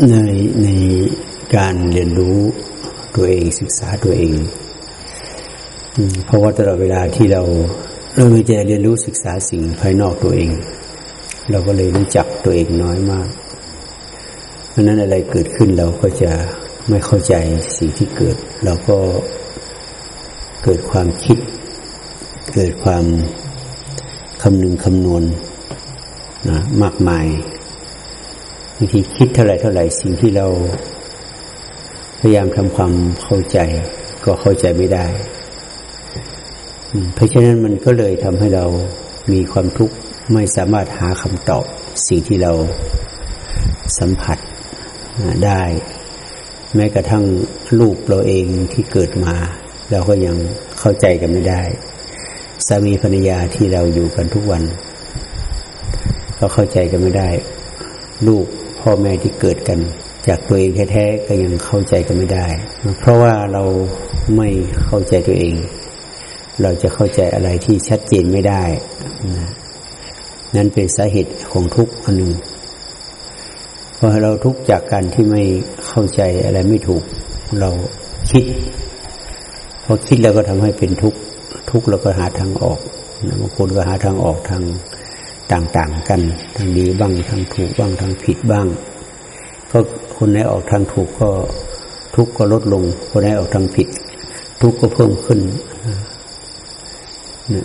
ในในการเรียนรู้ตัวเองศึกษาตัวเอง เพราะว่าตลอดเวลาที่เราเราไม่จะเรียนรู้ศึกษาสิ่งภายนอกตัวเอง เราก็เลยรู้จักตัวเองน้อยมาก เพราะนั้นอะไรเกิดขึ้นเราก็จะไม่เข้าใจสิ่งที่เกิด เราก็เกิดความคิด เกิดความคำนึงคำนวณนะมากมาย บางทีคิดเท่าไรเท่าไหร่สิ่งที่เราพยายามทำความเข้าใจ ก็เข้าใจไม่ได้ เพราะฉะนั้นมันก็เลยทำให้เรามีความทุกข์ไม่สามารถหาคำตอบสิ่งที่เราสัมผัสได้ แม้กระทั่งลูกเราเองที่เกิดมา เราก็ยังเข้าใจกันไม่ได้สามีภรรยาที่เราอยู่กันทุกวัน ก็เข้าใจกันไม่ได้ ลูก พ่อแม่ที่เกิดกัน จากตัวเองแท้ๆก็ยังเข้าใจกันไม่ได้ เพราะว่าเราไม่เข้าใจตัวเอง เราจะเข้าใจอะไรที่ชัดเจนไม่ได้นะนั่นเป็นสาเหตุของทุกข์อันหนึ่งพอเราทุกข์จากการที่ไม่เข้าใจอะไรไม่ถูก เราคิดพอคิดแล้วก็ทำให้เป็นทุกข์ทุกข์เราก็หาทางออกบางคนก็หาทางออกทาง ต่างๆกันทางดีบ้างทางถูกบ้างทางผิดบ้าง ก็คนไหนออกทางถูกก็ทุกข์ก็ลดลง คนไหนออกทางผิด ทุกข์ก็เพิ่มขึ้น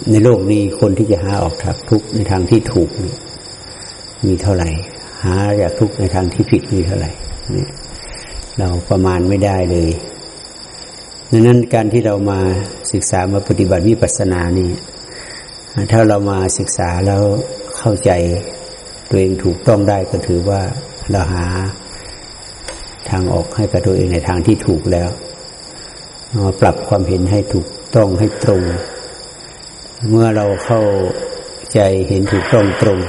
ในโลกนี้คนที่จะหาออกทางทุกข์ในทางที่ถูกมีเท่าไหร่ หาอยากทุกข์ในทางที่ผิดมีเท่าไหร่เนี่ยเราประมาณไม่ได้เลยดังนั้นการที่เรามาศึกษามาปฏิบัติวิปัสสนานี่ถ้าเรามาศึกษาแล้ว เข้าใจตัวเองถูกต้องได้ก็ถือว่าเราหาทางออกให้กับตัวเองในทางที่ถูกแล้วมาปรับความเห็นให้ถูกต้องให้ตรง เมื่อเราเข้าใจเห็นถูกต้องตรง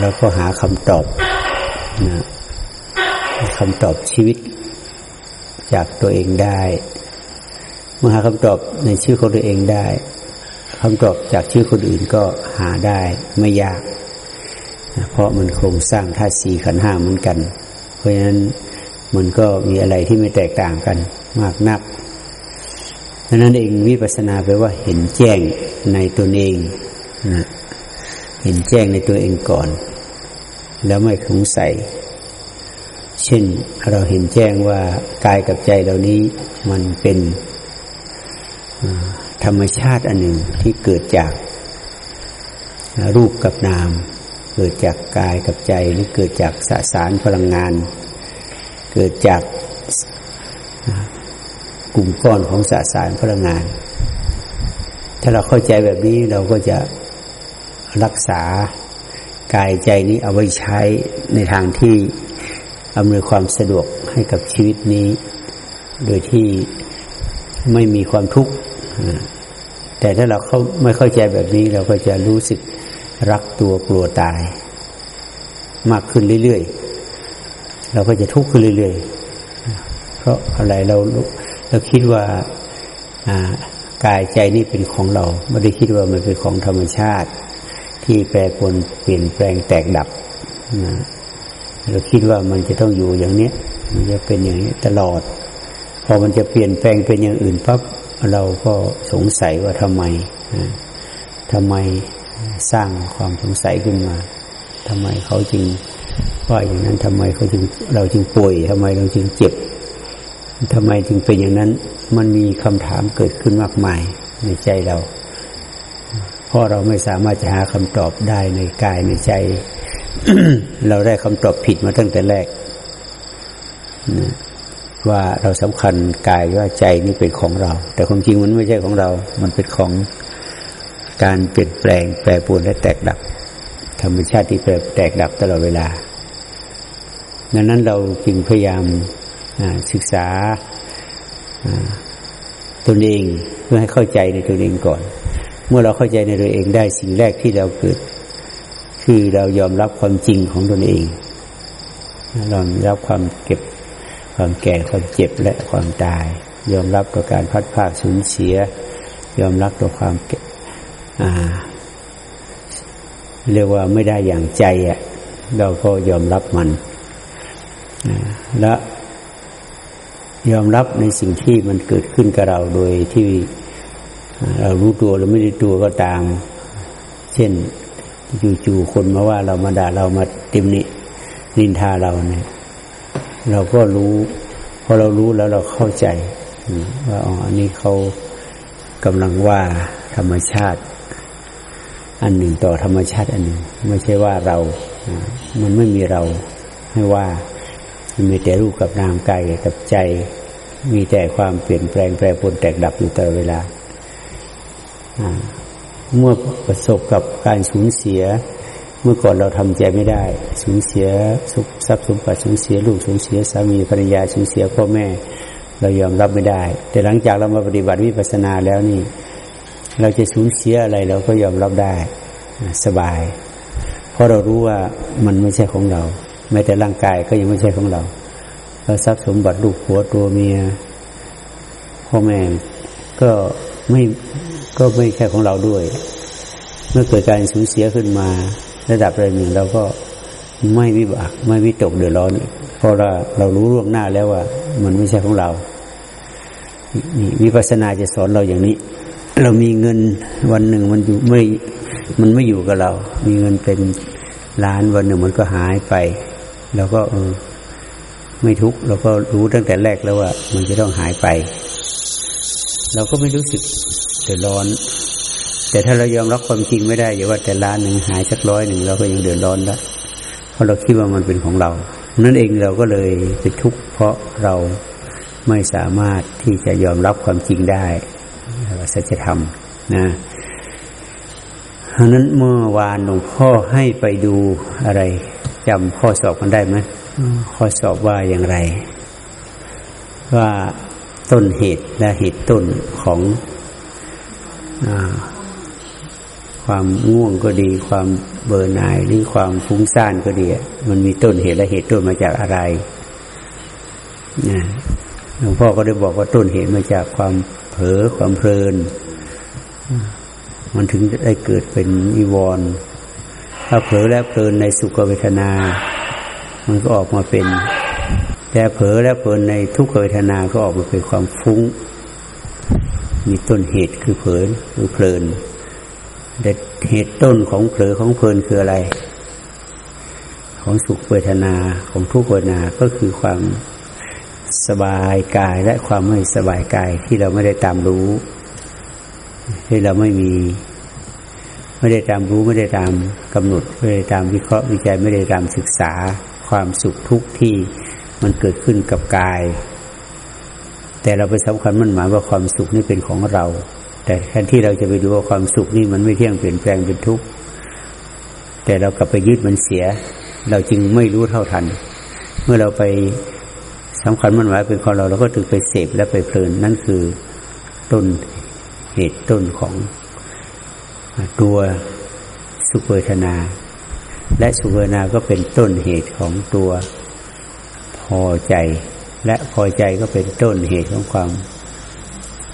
เราก็หาคำตอบนะคำตอบชีวิต จากตัวเองได้ เมื่อหาคำตอบในชื่อของตัวเองได้ คำตอบจากชื่อคนอื่นก็หาได้ไม่ยาก เพราะมันโครงสร้างธาตุสี่ขันห้าเหมือนกัน เพราะฉะนั้นมันก็มีอะไรที่ไม่แตกต่างกันมากนักดังนั้นเองวิปัสสนาแปลว่าเห็นแจ้งในตัวเองนะเห็นแจ้งในตัวเองก่อน แล้วไม่สงสัยเช่นเราเห็นแจ้งว่ากายกับใจเหล่านี้มันเป็น ธรรมชาติอันหนึ่งที่เกิดจากรูปกับนาม เกิดจากกายกับใจหรือเกิดจากสสารพลังงาน เกิดจากกลุ่มก้อนของสสารพลังงาน ถ้าเราเข้าใจแบบนี้เราก็จะรักษากายใจนี้เอาไว้ใช้ในทางที่อำนวยความสะดวกให้กับชีวิตนี้ โดยที่ไม่มีความทุกข์ แต่ถ้าเราเขาไม่เข้าใจแบบนี้ เราก็จะรู้สึกรักตัวกลัวตาย มากขึ้นเรื่อยๆ เราก็จะทุกข์ขึ้นเรื่อยๆ เพราะอะไรเราเราคิดว่ากายใจนี่เป็นของเรา ไม่ได้คิดว่ามันเป็นของธรรมชาติ ที่แปรปรวนเปลี่ยนแปลงแตกดับนะเราคิดว่ามันจะต้องอยู่อย่างนี้มันจะเป็นอย่างนี้ตลอด พอมันจะเปลี่ยนแปลงเป็นอย่างอื่นปั๊บ เราก็สงสัยว่าทำไมทำไมสร้างความสงสัยขึ้นมาทำไมเขาจึงว่าอย่างนั้นทำไมเขาจึงเราจึงป่วยทำไมเราจึงเจ็บทำไมจึงเป็นอย่างนั้น มันมีคำถามเกิดขึ้นมากมายในใจเราเพราะเราไม่สามารถจะหาคำตอบได้ในกายในใจ เราได้คำตอบผิดมาตั้งแต่แรก ว่าเราสำคัญกายว่าใจนี่เป็นของเรา แต่ความจริงมันไม่ใช่ของเรา มันเป็นของการเปลี่ยนแปลงแปรปรวนและแตกดับ ธรรมชาติที่แปรแตกดับตลอดเวลาดังนั้นเราจึงพยายามศึกษาตนเองเพื่อให้เข้าใจในตัวเองก่อน เมื่อเราเข้าใจในตัวเองได้สิ่งแรกที่เราเกิด คือเรายอมรับความจริงของตนเองเรารับความเก็บ ความแก่ความเจ็บและความตาย ยอมรับต่อการพัดพาสูญเสีย ยอมรับต่อความเรียกว่าไม่ได้อย่างใจอะเราก็ยอมรับมันและยอมรับในสิ่งที่มันเกิดขึ้นกับเราโดยที่เรารู้ตัวหรือไม่รู้ตัวก็ตาม เช่นจู่ๆคนมาว่าเรามาด่าเรามาติมนินินทาเราเนี่ย เราก็รู้พอเรารู้แล้วเราเข้าใจว่าอ๋ออันนี้เขากำลังว่าธรรมชาติ อันหนึ่งต่อธรรมชาติอันหนึ่ง ไม่ใช่ว่าเรา มันไม่มีเราให้ว่ามันมีแต่รูปกับนามกายกับใจ มีแต่ความเปลี่ยนแปลงแปรปรวนแตกดับอยู่ตลอดเวลาเมื่อประสบกับการสูญเสีย มื่อก่อนเราทำใจไม่ได้ สูญเสียสุขทรัพย์สมบัติสูญเสียลูกสูญเสียสามีภรรยาสูญเสียพ่อแม่ เรายอมรับไม่ได้ แต่หลังจากเรามาปฏิบัติวิปัสสนาแล้วนี่ เราจะสูญเสียอะไรเราก็ยอมรับได้สบาย เพราะเรารู้ว่ามันไม่ใช่ของเรา แม้แต่ร่างกายก็ยังไม่ใช่ของเราเราทรัพย์สมบัติลูกผัวตัวเมียพ่อแม่ก็ไม่ก็ไม่ใช่ของเราด้วย เมื่อเกิดการสูญเสียขึ้นมา ระดับระดับหนึ่งเราก็ไม่วิบากไม่วิตกเดือดร้อน เพราะเราเรารู้ล่วงหน้าแล้วว่า มันไม่ใช่ของเรานี่วิปัสสนาจะสอนเราอย่างนี้ เรามีเงินวันหนึ่งมันอยู่ไม่มันไม่อยู่กับเรา มีเงินเป็นล้านวันหนึ่งมันก็หายไปแล้วก็เออไม่ทุกข์เราก็รู้ตั้งแต่แรกแล้วว่า มันจะต้องหายไป เราก็ไม่รู้สึกเดือดร้อน แต่ถ้าเรายอมรับความจริงไม่ได้อย่าว่าแต่ล้านหนึ่งหายสักร้อยหนึ่งเราก็ยังเดือดร้อนแล้วเพราะเราคิดว่ามันเป็นของเรา นั่นเองเราก็เลยเป็นทุกข์เพราะเราไม่สามารถที่จะยอมรับความจริงได้สัจธรรมนะเพราะนั้นเมื่อวานหลวงพ่อให้ไปดูอะไรจำข้อสอบกันได้ไหมข้อสอบว่าอย่างไร ว่าต้นเหตุและเหตุต้นของอ ความง่วงก็ดี ความเบื่อหน่ายหรือความฟุ้งซ่านก็ดี มันมีต้นเหตุและเหตุต้นมาจากอะไรหลวงพ่อก็ได้บอกว่าต้นเหตุมาจากความเผลอความเพลิน มันถึงได้เกิดเป็นอิวรณ์ถ้าเผลอและเพลินในสุขเวทนา มันก็ออกมาเป็นแต่เผลอและเพลินในทุกขเวทนาก็ออกมาเป็นความฟุ้ง มีต้นเหตุคือเผลอหรือเพลิน แต่เหตุต้นของเผลอของเพลินคืออะไร ของสุขเวทนาของทุกขเวทนาก็คือความสบายกายและความไม่สบายกายที่เราไม่ได้ตามรู้ ที่เราไม่มี ไม่ได้ตามรู้ไม่ได้ตามกำหนดไม่ได้ตามวิเคราะห์วิจัยไม่ได้ตามศึกษา ความสุขทุกข์ที่มันเกิดขึ้นกับกาย แต่เราไปสำคัญมันหมายว่าความสุขนี่เป็นของเรา แต่แทนที่เราจะไปดูว่าความสุขนี่มันไม่เที่ยงเปลี่ยนแปลงเป็นทุกข์แต่เรากลับไปยึดมันเสีย เราจึงไม่รู้เท่าทัน เมื่อเราไปสำคัญมันหมายเป็นของเราเราก็ถึงไปเสพและไปเพลินนั่นคือต้นเหตุต้นของตัวสุขเวทนา และสุขเวทนาก็เป็นต้นเหตุของตัวพอใจ และพอใจก็เป็นต้นเหตุของความ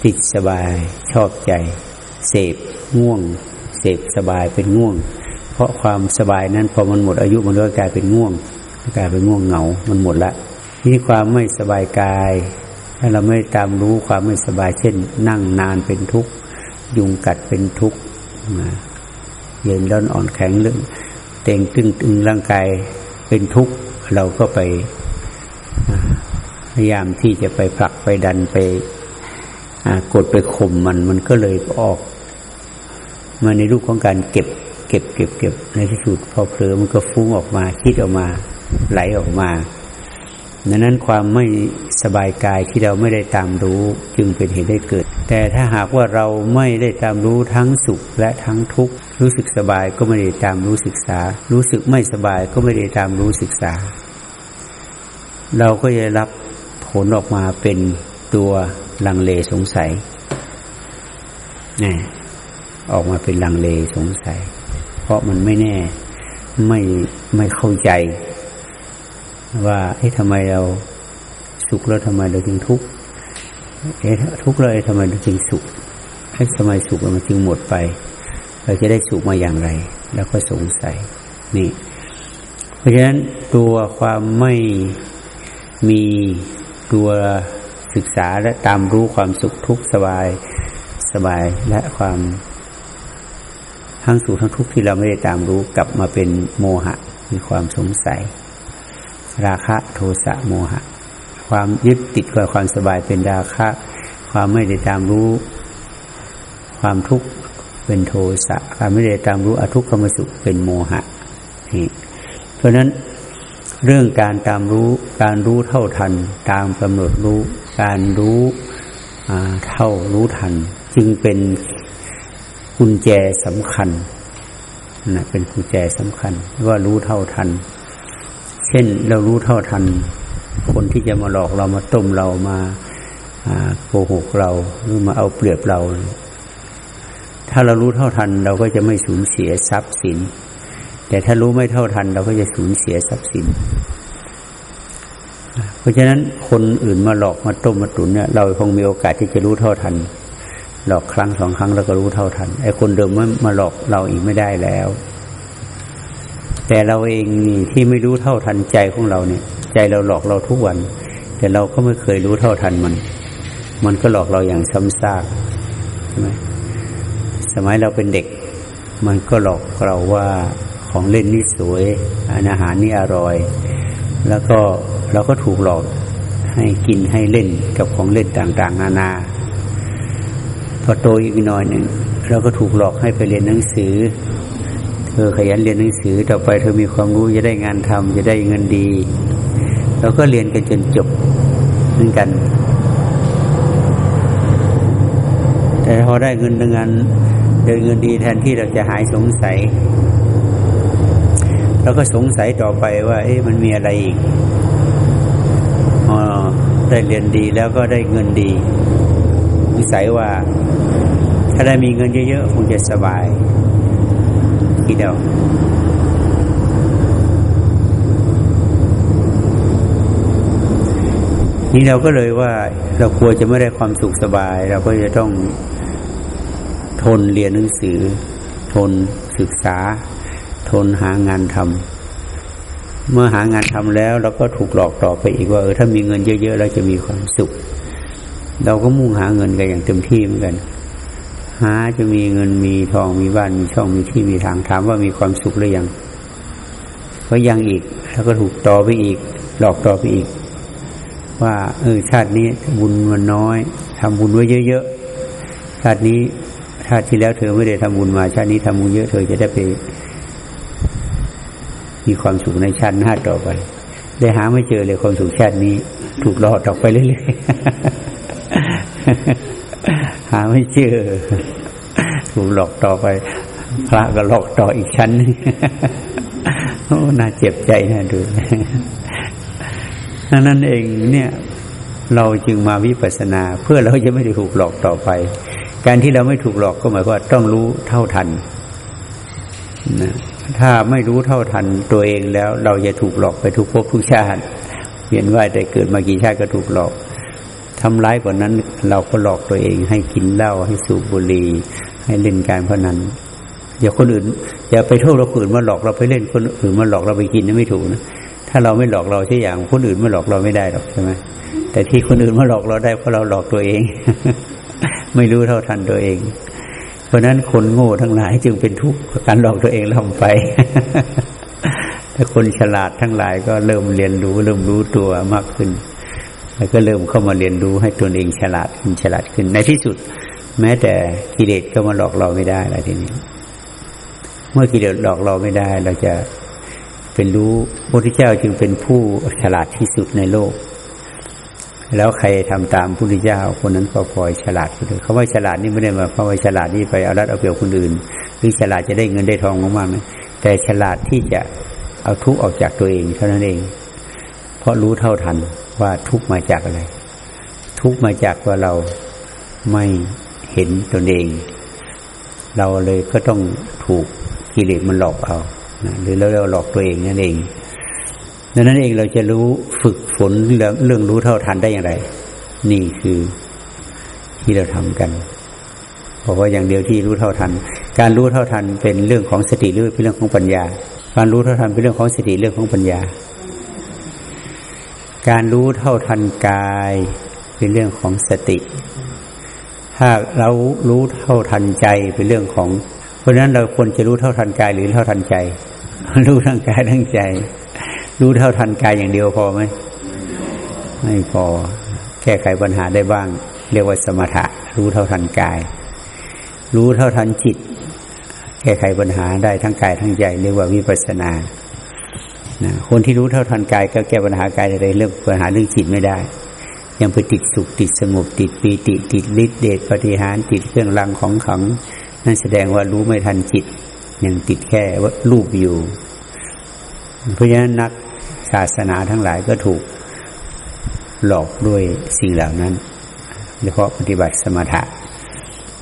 ติดสบายชอบใจ เสพง่วง เสพสบายเป็นง่วง เพราะความสบายนั้นพอมันหมดอายุมันก็กลายเป็นง่วงกลายเป็นง่วงเหงา มันหมดละที่ความไม่สบายกาย ถ้าเราไม่ตามรู้ความไม่สบาย เช่น นั่งนานเป็นทุกข์ยุงกัดเป็นทุกข์เย็นร้อนอ่อนแข็งเรื่องเต่งตึงตึงร่างกายเป็นทุกข์เราก็ไปพยายามที่จะไปผลักไปดันไป กดไปข่มมันมันก็เลยออก มาในรูปของการเก็บ เก็บเก็บเก็บในที่สุดพอเผลอมันก็ฟุ้งออกมา คิดออกมา ไหลออกมาดังนั้นความไม่สบายกายที่เราไม่ได้ตามรู้จึงเป็นเหตุให้เกิด แต่ถ้าหากว่าเราไม่ได้ตามรู้ทั้งสุขและทั้งทุกข์รู้สึกสบายก็ไม่ได้ตามรู้ศึกษา รู้สึกไม่สบายก็ไม่ได้ตามรู้ศึกษา เราก็จะรับผลออกมาเป็นตัว ลังเลสงสัยนี่ออกมาเป็นลังเลสงสัย เพราะมันไม่แน่ไม่ไม่เข้าใจ ว่าเอ๊ะทำไมเราสุขแล้วทำไมเราจึงทุกข์เอ๊ะทุกข์เลยทำไมเราจึงสุขเอ๊ะทำไมสุขมันจึงหมดไป เราจะได้สุขมาอย่างไร แล้วก็สงสัย นี่ เพราะฉะนั้นตัวความไม่มีตัว ศึกษาและตามรู้ความสุขทุกสบายสบายและความทั้งสุขทั้งทุกข์ที่เราไม่ได้ตามรู้กลับมาเป็นโมหะมีความสงสัย ราคะโทสะโมหะ ความยึดติดกับความสบายเป็นราคะ ความไม่ได้ตามรู้ ความทุกข์เป็นโทสะความไม่ได้ตามรู้อทุกขมสุขเป็นโมหะนี่เพราะนั้น เรื่องการตามรู้ การรู้เท่าทัน ตามกำหนดรู้ การรู้เท่ารู้ทัน จึงเป็นกุญแจสำคัญนะเป็นกุญแจสำคัญ ว่ารู้เท่าทัน เช่นเรารู้เท่าทัน คนที่จะมาหลอกเรามาต้มเรามาโกหกเราหรือมาเอาเปรียบเรา ถ้าเรารู้เท่าทัน เราก็จะไม่สูญเสียทรัพย์สิน แต่ถ้ารู้ไม่เท่าทัน เราก็จะสูญเสียทรัพย์สิน เพราะฉะนั้นคนอื่นมาหลอกมาต้มมาตุนเนี่ยเราคงมีโอกาสที่จะรู้เท่าทัน หลอกครั้งสองครั้งเราก็รู้เท่าทันไอ้คนเดิมมันมาหลอกเราอีกไม่ได้แล้ว แต่เราเองนี่ที่ไม่รู้เท่าทันใจของเราเนี่ย ใจเราหลอกเราทุกวัน แต่เราก็ไม่เคยรู้เท่าทันมัน มันก็หลอกเราอย่างซ้ำซากใช่ไหมสมัยเราเป็นเด็ก มันก็หลอกเราว่า ของเล่นนี่สวยอาหารนี่อร่อย แล้วก็เราก็ถูกหลอกให้กินให้เล่นกับของเล่นต่างๆ นานา พอโตอีกหน่อยหนึ่งเราก็ถูกหลอกให้ไปเรียนหนังสือ เธอขยันเรียนหนังสือต่อไปเธอมีความรู้จะได้งานทำจะได้เงินดีเราก็เรียนกันจนจบเหมือนกัน แต่พอได้เงินงานเดินเงินดีแทนที่เราจะหายสงสัย เราก็สงสัยต่อไปว่า เอ๊ะมันมีอะไรอีกอ๋อได้เรียนดีแล้วก็ได้เงินดีวิสัยว่า ถ้าได้มีเงินเยอะๆคงจะสบายทีเดียวนี่เราก็เลยว่าเรากลัวจะไม่ได้ความสุขสบาย เราก็จะต้องทนเรียนหนังสือ ทนศึกษา นหางานทำเมื่อหางานทำแล้วเราก็ถูกหลอกต่อไปอีกว่าเออถ้ามีเงินเยอะๆเราจะมีความสุข เราก็มุ่งหาเงินกันอย่างเต็มที่เหมือนกัน หาจะมีเงินมีทองมีบ้านมีช่องมีที่มีทางถามว่ามีความสุขหรือยังก็ยังอีก แล้วก็ถูกต่อไปอีก หลอกต่อไปอีก ว่าเออชาตินี้บุญมันน้อยทำบุญไว้เยอะๆชาตินี้ชาติที่แล้วเธอไม่ได้ทำบุญมา ชาตินี้ทำบุญเยอะเธอจะได้ไป มีความสุขในชาติหน้าต่อไป ได้หาไม่เจอเลยความสุขชาตินี้ ถูกหลอกต่อไปเรื่อยๆหาไม่เจอ ถูกหลอกต่อไป พระก็หลอกต่ออีกชั้นนึงโอ้น่าเจ็บใจนะดูนั่นเองเนี่ย เราจึงมาวิปัสสนา เพื่อเราจะไม่ได้ถูกหลอกต่อไป การที่เราไม่ถูกหลอกก็หมายว่าต้องรู้เท่าทันนะ ถ้าไม่รู้เท่าทันตัวเองแล้ว เราจะถูกหลอกไปทุกภพทุกชาติเวียนว่ายแต่เกิดมากี่ชาติก็ถูกหลอกทำร้ายกว่านั้น เราก็หลอกตัวเอง ให้กินเหล้าให้สูบบุหรี่ให้เล่นการพนันอย่าคนอื่น อย่าไปโทษเราคนอื่นมาหลอกเราไปเล่นคนอื่นมาหลอกเราไปกินนั่นไม่ถูกนะถ้าเราไม่หลอกเราใช่อย่างคนอื่นมาหลอกเราไม่ได้หรอกใช่ไหมแต่ที่คนอื่นมาหลอกเราได้เพราะเราหลอกตัวเอง ไม่รู้เท่าทันตัวเอง ราะนั้นคนโง่ทั้งหลายจึงเป็นทุกข์การหลอกตัวเองลำไปถ้าคนฉลาดทั้งหลายก็เริ่มเรียนรู้ เริ่มรู้ตัวมากขึ้น แล้วก็เริ่มเข้ามาเรียนรู้ให้ตนเองฉลาดขึ้นฉลาดขึ้น ในที่สุด แม้แต่กิเลสก็มาหลอกเราไม่ได้แล้วทีนี้ เมื่อกิเลสหลอกเราไม่ได้ เราจะเป็นรู้พระพุทธเจ้าจึงเป็นผู้ฉลาดที่สุดในโลก แล้วใครทำตามพุทธเจ้าคนนั้นก็พลอยฉลาดไปเลยเขาว่าฉลาดนี่ไม่ได้มาเพราว่าฉลาดนี่ไปเอารัดเอาเปรียบคนอื่นหรือฉลาดจะได้เงินได้ทองมากๆนะแต่ฉลาดที่จะเอาทุกข์ออกจากตัวเองเท่านั้นเอง เพราะรู้เท่าทันว่าทุกมาจากอะไร ทุกมาจากว่าเราไม่เห็นตนเอง เราเลยก็ต้องถูกกิเลสมันหลอกเอาหรือเราเราหลอกตัวเองนั่นเอง ดังนั้นเองเราจะรู้ฝึกฝนเรื่องเรื่องรู้เท่าทันได้อย่างไร นี่คือที่เราทำกันเพราะว่าอย่างเดียวที่รู้เท่าทัน การรู้เท่าทันเป็นเรื่องของสติหรือเป็นเรื่องของปัญญา การรู้เท่าทันเป็นเรื่องของสติเรื่องของปัญญา การรู้เท่าทันกายเป็นเรื่องของสติ ถ้าเรารู้เท่าทันใจเป็นเรื่องของ เพราะนั้นเราควรจะรู้เท่าทันกายหรือเท่าทันใจ รู้ทั้งกายทั้งใจ รู้เท่าทันกายอย่างเดียวพอไหมไม่พอ แก้ไขปัญหาได้บ้าง เรียกว่าสมถะ รู้เท่าทันกาย รู้เท่าทันจิต แก้ไขปัญหาได้ทั้งกายทั้งใจเรียกว่าวิปัสสนาะคนที่รู้เท่าทันกายก็แก้ปัญหากายอะไรเรื่องปัญหาเรื่องจิตไม่ได้ ยังไปติดสุขติดสงบติดปีติติดฤทธิเดชปฏิหารติดเครื่องรังของขัง นั่นแสดงว่ารู้ไม่ทันจิต ยังติดแค่ว่ารูปอยู่ เพราะฉะนั้นนัก ศาสนาทั้งหลายก็ถูกหลอกด้วยสิ่งเหล่านั้นเฉพาะปฏิบัติสมถะ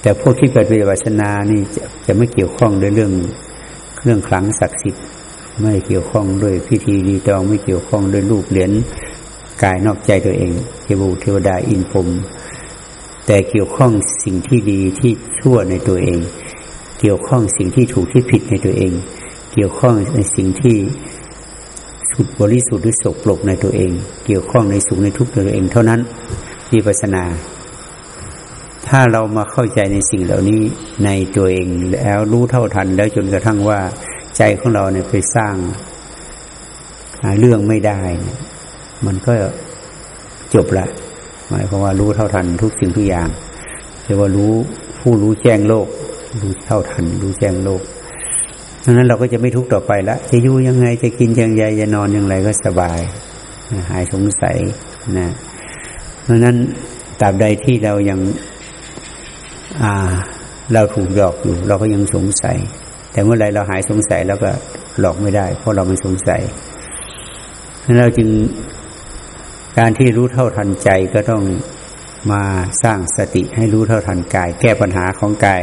แต่พวกที่ปฏิบัตินานี่จะจะไม่เกี่ยวข้องด้วยเรื่องเรื่องครั้งศักดิ์สิทธิ์ไม่เกี่ยวข้องด้วยพิธีรีตองไม่เกี่ยวข้องด้วยรูปเหรียญกายนอกใจตัวเองเทวเทวดาอินพรมแต่เกี่ยวข้องสิ่งที่ดีที่ชั่วในตัวเอง เกี่ยวข้องสิ่งที่ถูกที่ผิดในตัวเอง เกี่ยวข้องในสิ่งที่ สุดบริสุทธิ์หรือสกปรกในตัวเอง เกี่ยวข้องในสุขในทุกข์ในตัวเอง เท่านั้นมีปัสนา ถ้าเรามาเข้าใจในสิ่งเหล่านี้ในตัวเองแล้วรู้เท่าทัน แล้วจนกระทั่งว่า ใจของเราเนี่ยไปสร้างเรื่องไม่ได้ มันก็จบละหมายความว่ารู้เท่าทันทุกสิ่งทุกอย่างเรียกว่ารู้ผู้รู้แจ้งโลก รู้เท่าทัน รู้แจ้งโลก ดังนั้นเราก็จะไม่ทุกข์ต่อไปละจะอยู่ยังไงจะกินยังไงจะนอนอย่างไรก็สบาย หายสงสัยนะเพราะนั้นตราบใดที่เรายังอ่าเราถูกหลอกอยู่ เราก็ยังสงสัย แต่เมื่อไรเราหายสงสัยแล้วก็หลอกไม่ได้ เพราะเราไม่สงสัยนั้นเราจึงการที่รู้เท่าทันใจก็ต้องมาสร้างสติให้รู้เท่าทันกาย แก้ปัญหาของกาย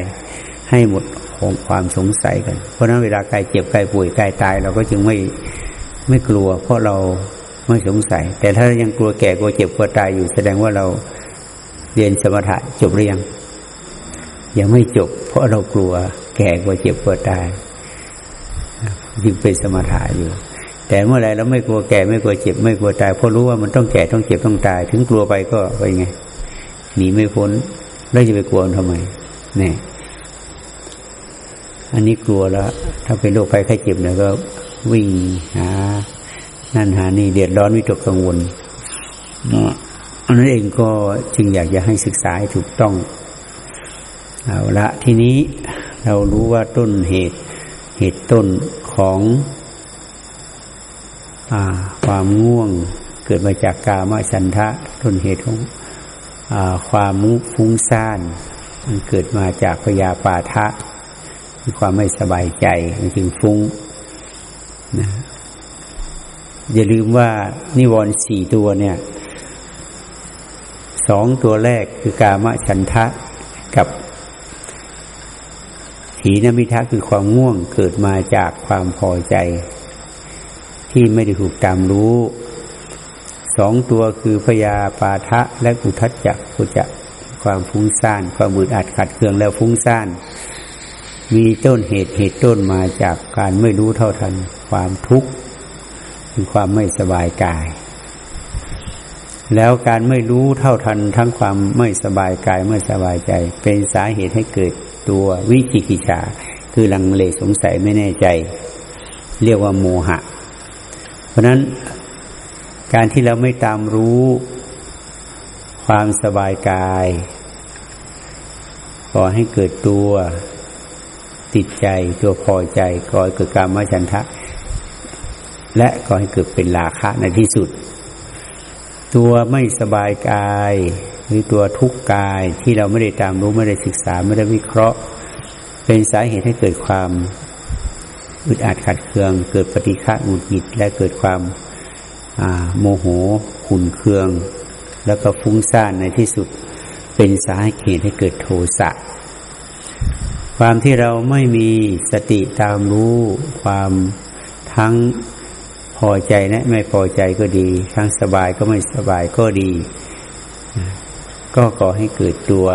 ให้หมด ของความสงสัยกัน เพราะนั้นเวลากายเจ็บกายป่วยกายตาย เราก็จึงไม่ไม่กลัว เพราะเราไม่สงสัย แต่ถ้ายังกลัวแก่กลัวเจ็บกลัวตายอยู่แสดงว่าเราเรียนสมถะจบหรือยังยังไม่จบ เพราะเรากลัวแก่กว่าเจ็บกว่าตายยิ่งเป็นสมถะอยู่ แต่เมื่อไรเราไม่กลัวแก่ไม่กลัวเจ็บ ไม่กลัวตายเพราะรู้ว่ามันต้องแก่ต้องเจ็บต้องตาย ถึงกลัวไปก็ไปไงหนีไม่พ้นแล้วจะไปกลัวทำไมเนี่ย อันนี้กลัวแล้ว ถ้าเป็นโรคภัยไข้เจ็บเนี่ยก็วิ่งหา นั่นหานี่เดือดร้อนวิตกกังวลอันนั้นเองก็จึงอยากจะให้ศึกษาให้ถูกต้องเอาละทีนี้เรารู้ว่าต้นเหตุเหตุต้นของอความง่วงเกิดมาจากกามฉันทะ ต้นเหตุของอความฟุ้งซ่าน มันเกิดมาจากพยาปาทะีความไม่สบายใจมันจึงฟุ้งนะอย่าลืมว่านิวรณ์สี่ตัวเนี่ยสองตัวแรกคือกามฉันทะกับถีนมิทะคือความง่วงเกิดมาจากความพอใจ ที่ไม่ได้ถูกตามรู้สองตัวคือพยาปาทะและกุทัจจะกุจะความฟุ้งซ่าน ความมืดอัดขัดเคืองแล้วฟุ้งซ่าน มีต้นเหตุเหตุต้นมาจากการไม่รู้เท่าทันความทุกข์คือความไม่สบายกาย แล้วการไม่รู้เท่าทันทั้งความไม่สบายกายไม่สบายใจ เป็นสาเหตุให้เกิดตัววิจิกิจฉาคือลังเลสงสัยไม่แน่ใจ เรียกว่าโมหะ เพราะนั้นการที่เราไม่ตามรู้ ความสบายกายก่อให้เกิดตัว ติดใจตัวพอใจก่อให้เกิดการมฉันทะ และก่อให้เกิดเป็นราคะในที่สุด ตัวไม่สบายกายหรือตัวทุกข์กายที่เราไม่ได้ตามรู้ไม่ได้ศึกษาไม่ได้วิเคราะห์ เป็นสาเหตุให้เกิดความอึดอัดขัดเคือง เกิดปฏิฆะหงุดหงิดและเกิดความโมโหขุนเคือง แล้วก็ฟุ้งซ่านในที่สุด เป็นสาเหตุให้เกิดโทสะ ความที่เราไม่มีสติตามรู้ ความทั้งพอใจและไม่พอใจก็ดี ทั้งสบายก็ไม่สบายก็ดี ก็ก่อให้เกิดตัว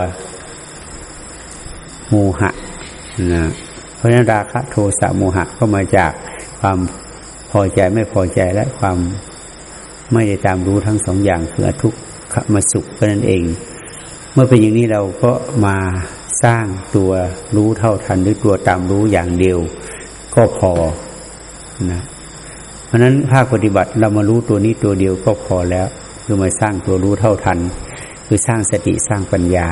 โมหะนะเพราะนั้นราคะโทสะโมหะก็มาจากความพอใจไม่พอใจและความไม่ได้ตามรู้ทั้งสองอย่างคือทุกขมาสุขก็นั่นเอง เมื่อเป็นอย่างนี้เราก็มา สร้างตัวรู้เท่าทันหรือตัวตามรู้อย่างเดียว ก็พอนะเพราะนั้นภาคปฏิบัติเรามารู้ตัวนี้ตัวเดียวก็พอแล้ว คือมาสร้างตัวรู้เท่าทัน คือสร้างสติสร้างปัญญา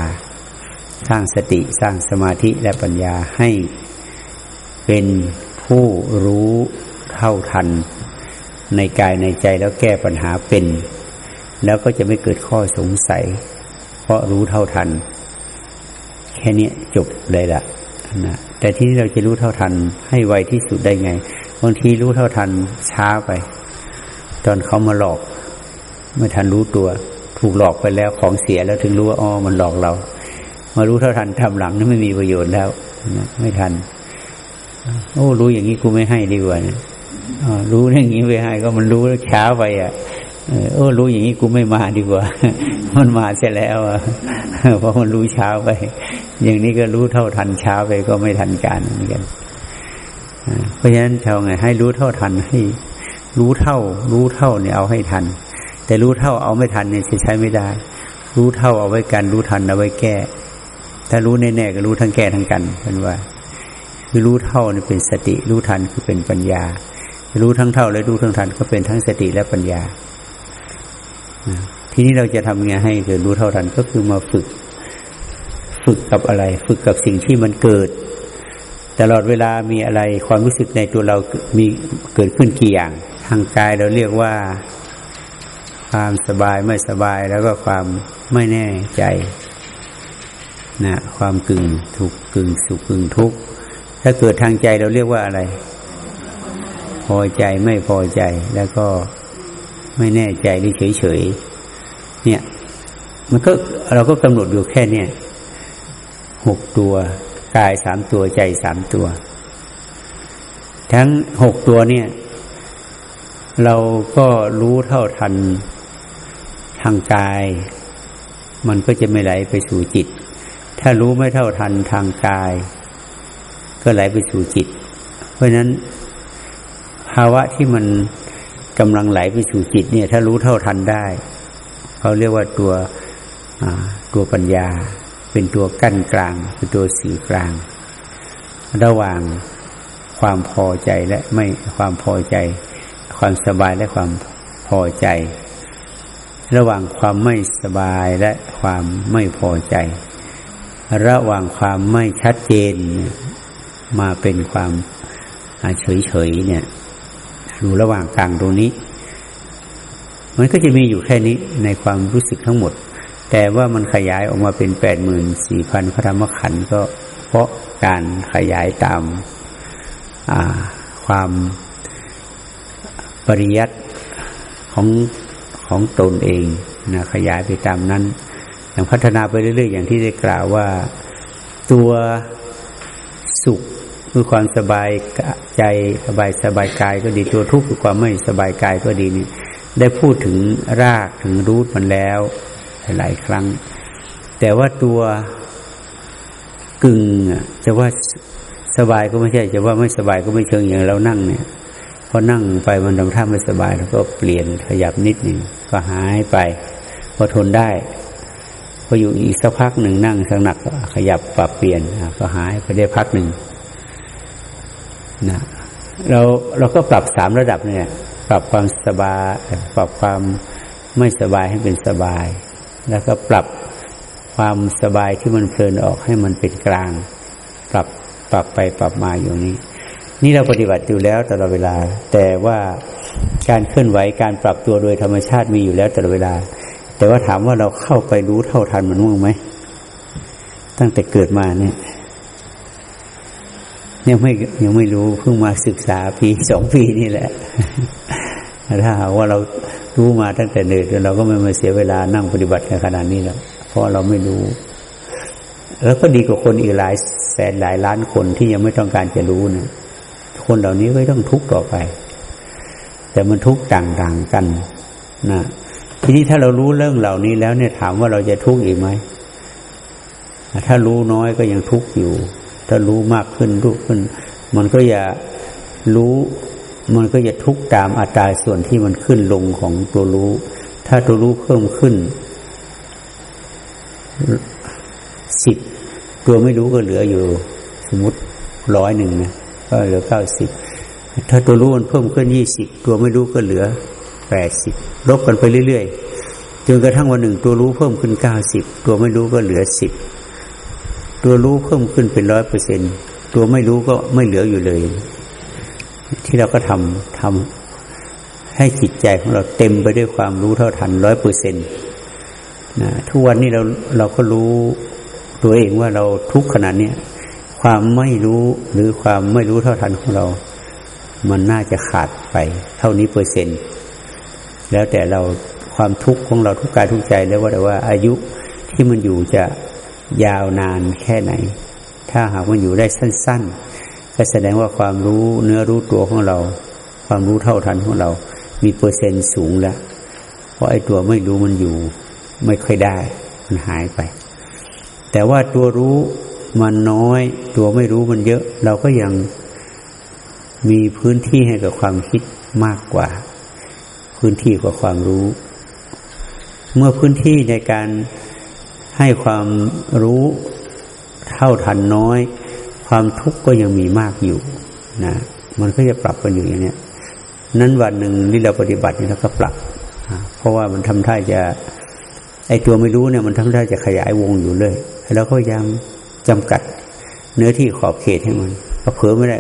สร้างสติสร้างสมาธิและปัญญาให้เป็นผู้รู้เท่าทัน ในกายในใจแล้วแก้ปัญหาเป็น แล้วก็จะไม่เกิดข้อสงสัย เพราะรู้เท่าทัน แค่นี้จบเลยละนะแต่ที่นี้เราจะรู้เท่าทันให้ไวที่สุดได้ไงบางทีรู้เท่าทันช้าไป ตอนเขามาหลอก ไม่ทันรู้ตัว ถูกหลอกไปแล้วของเสียแล้วถึงรู้ว่าอ๋อมันหลอกเรา มารู้เท่าทันทำหลังนี่ไม่มีประโยชน์แล้วนะไม่ทัน โอ้รู้อย่างนี้กูไม่ให้ดีกว่านะรู้อย่างนี้ไม่ให้ก็มันรู้แล้วช้าไปอะ เออรู้อย่างนี้กูไม่มาดีกว่า มันมาเสียแล้วเพราะมันรู้เช้าไป อย่างนี้ก็รู้เท่าทันเช้าไปก็ไม่ทันการเหมือนกันเพราะฉะนั้นชาวไง ให้รู้เท่าทันให้ รู้เท่า รู้เท่าเนี่ยเอาให้ทัน แต่รู้เท่าเอาไม่ทันเนี่ยใช้ไม่ได้ รู้เท่าเอาไว้กัน รู้ทันเอาไว้แก้ ถ้ารู้แน่ๆก็รู้ทั้งแก้ทั้งกันเป็นว่า คือรู้เท่านี่เป็นสติ รู้ทันคือเป็นปัญญา รู้ทั้งเท่าและรู้ทั้งทันก็เป็นทั้งสติและปัญญา ทีนี้เราจะทำไงให้เกิดรู้เท่าทันก็คือมาฝึก ฝึกกับอะไร ฝึกกับสิ่งที่มันเกิด ตลอดเวลามีอะไรความรู้สึกในตัวเรามีเกิดขึ้นกี่อย่าง ทางกายเราเรียกว่า ความสบายไม่สบายแล้วก็ความไม่แน่ใจนะความกึ่งถูกกึ่งสุขกึ่งทุกข์ถ้าเกิดทางใจเราเรียกว่าอะไร พอใจไม่พอใจแล้วก็ ไม่แน่ใจหรือเฉยเฉยเนี่ย มันก็เราก็กำหนดอยู่แค่เนี้ยหกตัวกายสามตัวใจสามตัว ทั้งหกตัวเนี่ย เราก็รู้เท่าทันทางกาย มันก็จะไม่ไหลไปสู่จิต ถ้ารู้ไม่เท่าทันทางกาย ก็ไหลไปสู่จิต เพราะนั้นภาวะที่มัน กำลังไหลไปสู่จิตเนี่ย ถ้ารู้เท่าทันได้เขาเรียกว่าตัวตัวปัญญา เป็นตัวกั้นกลาง เป็นตัวสื่อกลาง ระหว่างความพอใจและไม่ความพอใจ ความสบายและความพอใจ ระหว่างความไม่สบายและความไม่พอใจ ระหว่างความไม่ชัดเจนมาเป็นความเฉยๆเนี่ย อยู่ระหว่างกลางตรงนี้ มันก็จะมีอยู่แค่นี้ในความรู้สึกทั้งหมด แต่ว่ามันขยายออกมาเป็นแปดหมื่นสี่พันพระธรรมขันธ์ก็เพราะการขยายตามความปริยัติของของตนเองนะขยายไปตามนั้น อย่างพัฒนาไปเรื่อยๆ อย่างที่ได้กล่าวว่าตัวสุข คือความสบายใจสบายสบายกายก็ดีตัวทุกข์คือความไม่สบายกายก็ดีนี่ได้พูดถึงรากถึงรูทมันแล้วหลายครั้ง แต่ว่าตัวกึ่งจะว่าสบายก็ไม่ใช่จะว่าไม่สบายก็ไม่เชิงอย่างเรานั่งเนี่ยพอนั่งไปมันทำท่าไม่สบายแล้วก็เปลี่ยนขยับนิดหนึ่งก็หายไปพอทนได้พออยู่อีกสักพักหนึ่งนั่งสักหนักขยับปรับเปลี่ยนก็หายไปได้พักหนึ่ง นะเราเราก็ปรับสามระดับเนี่ย ปรับความสบาย ปรับความไม่สบายให้เป็นสบาย แล้วก็ปรับความสบายที่มันเพลินออกให้มันเป็นกลาง ปรับปรับไปปรับมาอยู่นี้ นี่เราปฏิบัติอยู่แล้วตลอดเวลา แต่ว่าการเคลื่อนไหวการปรับตัวโดยธรรมชาติมีอยู่แล้วตลอดเวลา แต่ว่าถามว่าเราเข้าไปรู้เท่าทันมันมั้งไหมตั้งแต่เกิดมาเนี่ย ยังไม่ยังไม่รู้เพิ่งมาศึกษาปีสองปีนี่แหละ ถ้าหากว่าเรารู้มาตั้งแต่เด็กเราก็ไม่มาเสียเวลานั่งปฏิบัติกันขนาดนี้แล้วเพราะเราไม่รู้ แล้วก็ดีกว่าคนอีกหลายแสนหลายล้านคนที่ยังไม่ต้องการจะรู้นะคนเหล่านี้ก็ต้องทุกข์ต่อไป แต่มันทุกข์ต่างๆกันนะทีนี้ถ้าเรารู้เรื่องเหล่านี้แล้วเนี่ยถามว่าเราจะทุกข์อีกไหมถ้ารู้น้อยก็ยังทุกข์อยู่ ถ้ารู้มากขึ้นรู้ขึ้น มันก็อย่ารู้มันก็จะทุกตามอัตราส่วนที่มันขึ้นลงของตัวรู้ ถ้าตัวรู้เพิ่มขึ้นสิบตัวไม่รู้ก็เหลืออยู่ สมมติร้อยหนึ่งนะก็เหลือเก้าสิบถ้าตัวรู้มันเพิ่มขึ้นยี่สิบตัวไม่รู้ก็เหลือแปดสิบลบกันไปเรื่อยๆจนกระทั่งวันหนึ่งตัวรู้เพิ่มขึ้นเก้าสิบตัวไม่รู้ก็เหลือสิบ ตัวรู้เพิ่มขึ้นเป็นร้อยเปอร์เซ็นตัวไม่รู้ก็ไม่เหลืออยู่เลย ที่เราก็ทำทำให้จิตใจของเราเต็มไปด้วยความรู้เท่าทันร้อยเปอร์เซ็นต์นะทุกวันนี้เราเราก็รู้ตัวเองว่าเราทุกขนาดเนี้ยความไม่รู้หรือความไม่รู้เท่าทันของเรา มันน่าจะขาดไป เท่านี้เปอร์เซ็นต์ แล้วแต่เราความทุกข์ของเราทุกกายทุกใจแล้วว่าแต่ว่าอายุที่มันอยู่จะ ยาวนานแค่ไหน ถ้าหากมันอยู่ได้สั้น ๆ ก็แสดงว่าความรู้เนื้อรู้ตัวของเรา ความรู้เท่าทันของเรา มีเปอร์เซ็นต์สูงแล้ว เพราะไอ้ตัวไม่รู้มันอยู่ ไม่ค่อยได้ มันหายไป แต่ว่าตัวรู้มันน้อย ตัวไม่รู้มันเยอะ เราก็ยังมีพื้นที่ให้กับความคิดมากกว่า พื้นที่กว่าความรู้ เมื่อพื้นที่ในการ ให้ความรู้เท่าทันน้อย ความทุกข์ก็ยังมีมากอยู่นะมันก็จะปรับกันอยู่อย่างนี้นั้นวันหนึ่งที่เราปฏิบัตินี่เราก็ปรับเพราะว่ามันทำท่าจะ ไอตัวไม่รู้เนี่ยมันทำท่าจะขยายวงอยู่เลยแล้วก็ยังจำกัดเนื้อที่ขอบเขตให้มันก็เผลอไม่ได้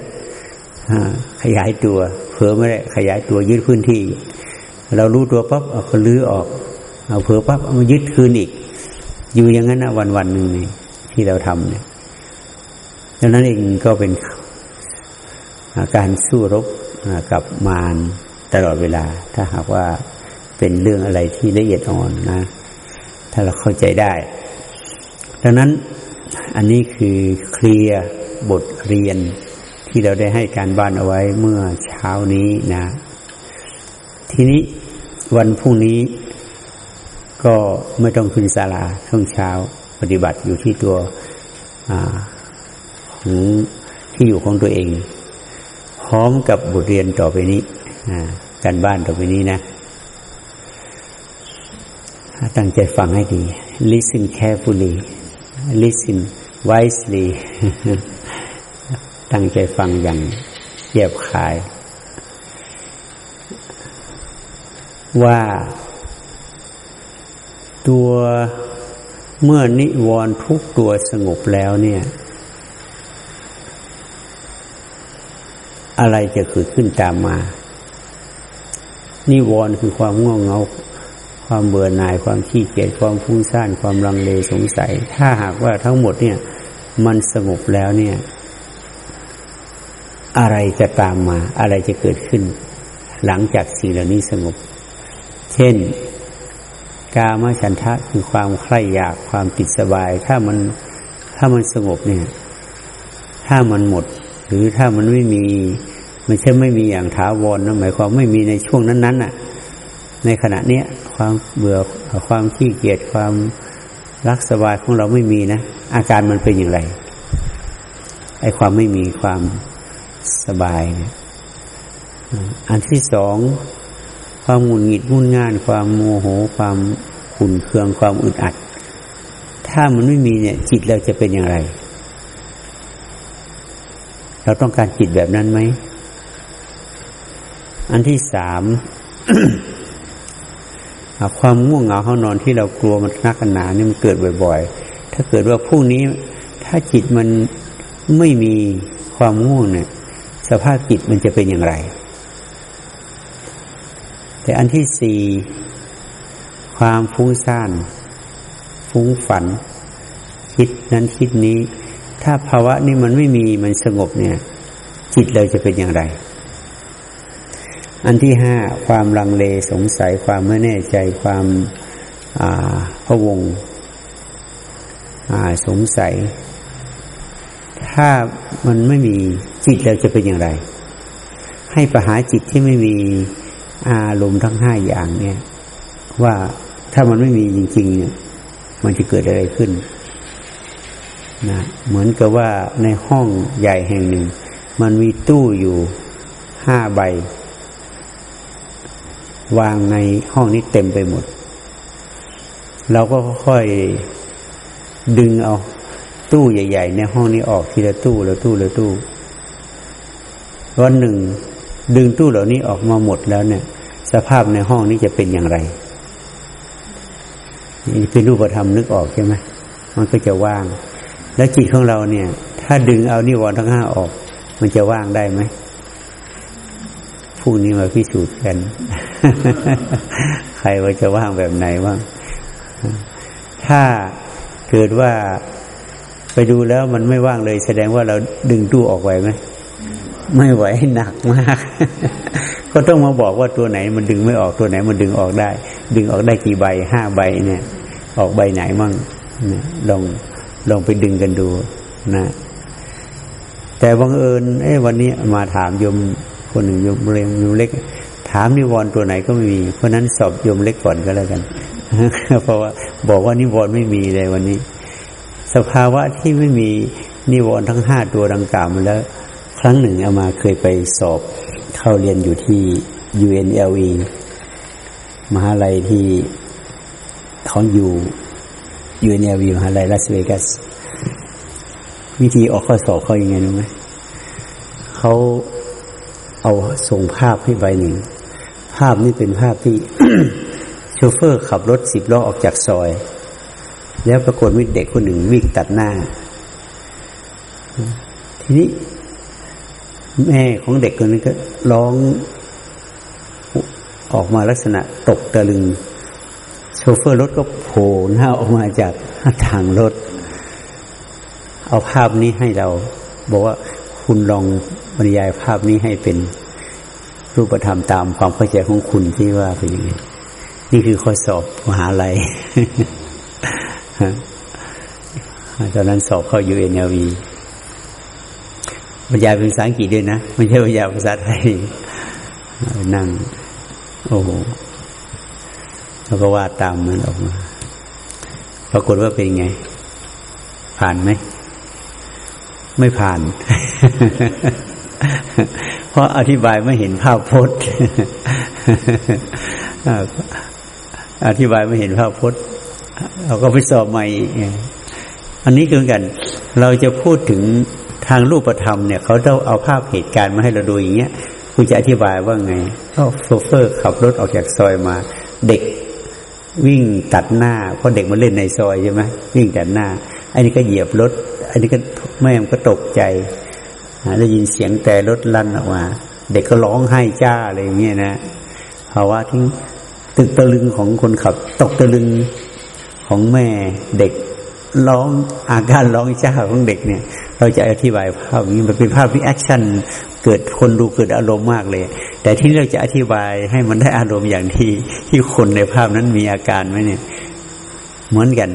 ขยายตัว เผลอไม่ได้ขยายตัวยึดพื้นที่ เรารู้ตัวปั๊บเอาลื้อออก เอาเผลอปั๊บเอามายึดคืนอีก อยู่อย่างนั้นนะวันวันหนึ่งนี่ที่เราทำเนี่ยดังนั้นเองก็เป็นการสู้รบกับมารตลอดเวลา ถ้าหากว่าเป็นเรื่องอะไรที่ละเอียดอ่อนนะ ถ้าเราเข้าใจได้ ดังนั้นอันนี้คือเคลียร์บทเรียนที่เราได้ให้การบ้านเอาไว้เมื่อเช้านี้นะ ทีนี้วันพรุ่งนี้ ก็ไม่ต้องขึ้นศาลาช่วงเช้าปฏิบัติอยู่ที่ตัวของที่อยู่ของตัวเอง พร้อมกับบทเรียนต่อไปนี้การบ้านต่อไปนี้นะ ตั้งใจฟังให้ดี listen carefully listen wisely ตั้งใจฟังอย่างแยบคาย ว่า ตัวเมื่อนิวรณ์ทุกตัวสงบแล้วเนี่ย อะไรจะเกิดขึ้นตามมา นิวรณ์คือความง่วงเหงา ความเบื่อหน่ายความขี้เกียจความฟุ้งซ่านความลังเลสงสัย ถ้าหากว่าทั้งหมดเนี่ย มันสงบแล้วเนี่ย อะไรจะตามมา อะไรจะเกิดขึ้น หลังจากสิ่งเหล่านี้สงบ เช่น กามฉันทะคือความใคร่อยากความติดสบาย ถ้ามันถ้ามันสงบเนี่ย ถ้ามันหมด หรือถ้ามันไม่มีมันใช่ไม่มีอย่างถาวรนะหมายความไม่มีในช่วงนั้นๆน่ะ ในขณะเนี้ยความเบื่อความขี้เกียจความรักสบายของเราไม่มีนะ อาการมันเป็นอย่างไรไอ้ความไม่มีความสบายเนี่ยอันที่สอง ความหงุดหงิดงุนง่าน ความโมโห ความขุ่นเคือง ความอึดอัด ถ้ามันไม่มีเนี่ย จิตเราจะเป็นอย่างไร เราต้องการจิตแบบนั้นไหม อันที่สามความง่วงเหงาห้านอนที่เรากลัวมันนักหนานี่มันเกิดบ่อยๆ ถ้าเกิดว่าพรุ่งนี้ถ้าจิตมันไม่มีความง่วงเนี่ย สภาพจิตมันจะเป็นอย่างไร แต่อันที่สี่ความฟุ้งซ่าน ฟุ้งฝัน คิดนั้นคิดนี้ ถ้าภาวะนี้มันไม่มีมันสงบเนี่ย จิตเราจะเป็นอย่างไร อันที่ห้าความลังเลสงสัยความไม่แน่ใจความพะวงสงสัย ถ้ามันไม่มีจิตเราจะเป็นอย่างไร ให้ประหาจิตที่ไม่มี อารมณ์ทั้งห้าอย่างเนี่ย ว่าถ้ามันไม่มีจริง ๆ เนี่ย มันจะเกิดอะไรขึ้นนะเหมือนกับว่าในห้องใหญ่แห่งหนึ่ง มันมีตู้อยู่ห้าใบ วางในห้องนี้เต็มไปหมด เราก็ค่อยดึงเอาตู้ใหญ่ ๆ ในห้องนี้ออกทีละตู้ละตู้ละตู้วันหนึ่ง ดึงตู้เหล่านี้ออกมาหมดแล้วเนี่ย สภาพในห้องนี้จะเป็นอย่างไรนี่เป็นรูปธรรมนึกออกใช่ไหมมันก็จะว่าง แล้วจิตของเราเนี่ย ถ้าดึงเอานิวรณ์ทั้งห้าออก มันจะว่างได้ไหมพรุ่งนี้มาพิสูจน์กัน ใครว่าจะว่างแบบไหนว่างถ้าเกิดว่าไปดูแล้วมันไม่ว่างเลย แสดงว่าเราดึงตู้ออกไหวไหม ไม่ไหวหนักมาก ก็ต้องมาบอกว่าตัวไหนมันดึงไม่ออกตัวไหนมันดึงออกได้ ดึงออกได้กี่ใบห้าใบเนี่ย ออกใบไหนมั่งลองลองไปดึงกันดูนะ แต่บังเอิญเอ้วันนี้มาถามโยมคนหนึ่งโยมเล็กโยมเล็ก ถามนิวรณ์ตัวไหนก็ไม่มี เพราะนั้นสอบโยมเล็กก่อนก็แล้วกัน เพราะว่าบอกว่านิวรณ์ไม่มีเลยวันนี้ สภาวะที่ไม่มีนิวรณ์ทั้งห้าตัวดังกล่าวมาแล้ว ครั้งหนึ่งเอามาเคยไปสอบเข้าเรียนอยู่ที่ UNLE มหาลัยที่ของอยู่ UNLE มหาลัยลาสเวกัส วิธีออกข้อสอบเขาอย่างไงรู้ไหมเขาเอาส่งภาพให้ใบหนึ่ง ภาพนี้เป็นภาพที่โชเฟอร์ขับรถสิบล้อออกจากซอย แล้วปรากฏมีเด็กคนหนึ่งวิ่งตัดหน้า ทีนี้ แม่ของเด็กคนนี้ก็ร้องออกมาลักษณะตกตะลึง โชเฟอร์รถก็โผล่หน้าออกมาจากทางรถ เอาภาพนี้ให้เรา บอกว่าคุณลองบรรยายภาพนี้ให้เป็นรูปธรรมตามความเข้าใจของคุณที่ว่าเป็นยังไงนี่คือข้อสอบมหาลัยตอนนั้นสอบเข้า UNLV บรรยายเป็นภาษาอังกฤษด้วยนะไม่ใช่บรรยายภาษาไทยนั่ง โอ้โหแล้วก็วาดตามมันออกมา ปรากฏว่าเป็นไง ผ่านไหม ไม่ผ่าน เพราะอธิบายไม่เห็นภาพพจน์อธิบายไม่เห็นภาพพจน์เราก็ไปสอบใหม่อีกอันนี้คือกัน เราจะพูดถึง ทางรูปธรรมเนี่ยเขาต้องเอาภาพเหตุการณ์มาให้เราดูอย่างเงี้ยคุณจะอธิบายว่าไงก็โซเฟอร์ขับรถออกจากซอยมา เด็กวิ่งตัดหน้า เพราะเด็กมาเล่นในซอยใช่ไหมวิ่งตัดหน้า อันนี้ก็เหยียบรถ อันนี้ก็แม่ก็ตกใจได้ยินเสียงแต่รถลั่นออกมา เด็กก็ร้องไห้จ้าอะไรอย่างเงี้ยนะภาวะที่ตึกตะลึงของคนขับ ตกตะลึงของแม่เด็กร้องอาการร้องจ้าของเด็กเนี่ย เราจะอธิบายภาพนี้มันเป็นภาพที่แอคชั่นเกิดคนดูเกิดอารมณ์มากเลย แต่ที่เราจะอธิบายให้มันได้อารมณ์อย่างที่ที่คนในภาพนั้นมีอาการไหมเนี่ย เหมือนกัน